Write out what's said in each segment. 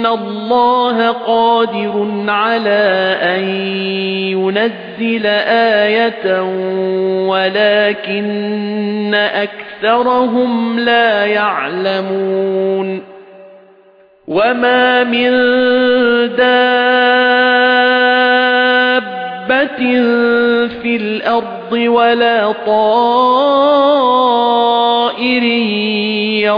إِنَّ اللَّهَ قَادِرٌ عَلَى أَن يُنَزِّلَ آيَةً وَلَكِنَّ أَكْثَرَهُمْ لَا يَعْلَمُونَ وَمَا مِن دَابَّةٍ فِي الْأَرْضِ وَلَا طَائِرٍ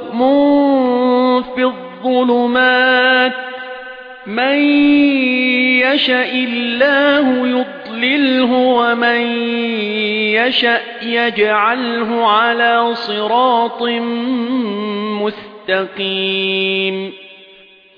فِي الظُّلُمَاتِ مَن يَشَإِ اللَّهُ يُضْلِلْهُ وَمَن يَشَأْ يَجْعَلْهُ عَلَى صِرَاطٍ مُّسْتَقِيمٍ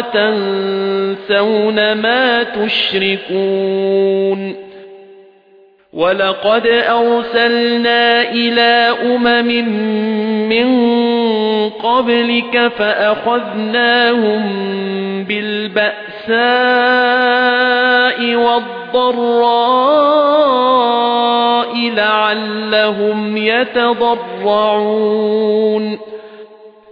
وَتَنسَوْنَ مَا تُشْرِكُونَ. وَلَقَدْ أَرْسَلْنَا إِلَى أُمَمٍ مِّن قَبْلِكَ فَأَخَذْنَاهُم بِالْبَأْسَاءِ وَالضَّرَّاءِ لَعَلَّهُمْ يَتَضَرَّعُونَ.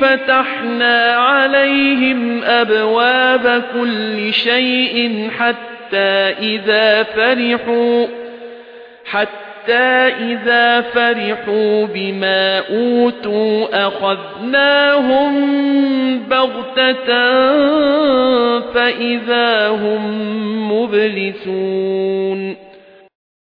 فَتَحْنَا عَلَيْهِمْ أَبْوَابَ كُلِّ شَيْءٍ حَتَّى إِذَا فَرِحُوا حَتَّى إِذَا فَرِحُوا بِمَا أُوتُوا أَخَذْنَاهُم بَغْتَةً فَإِذَا هُم مُّبْلِسُونَ.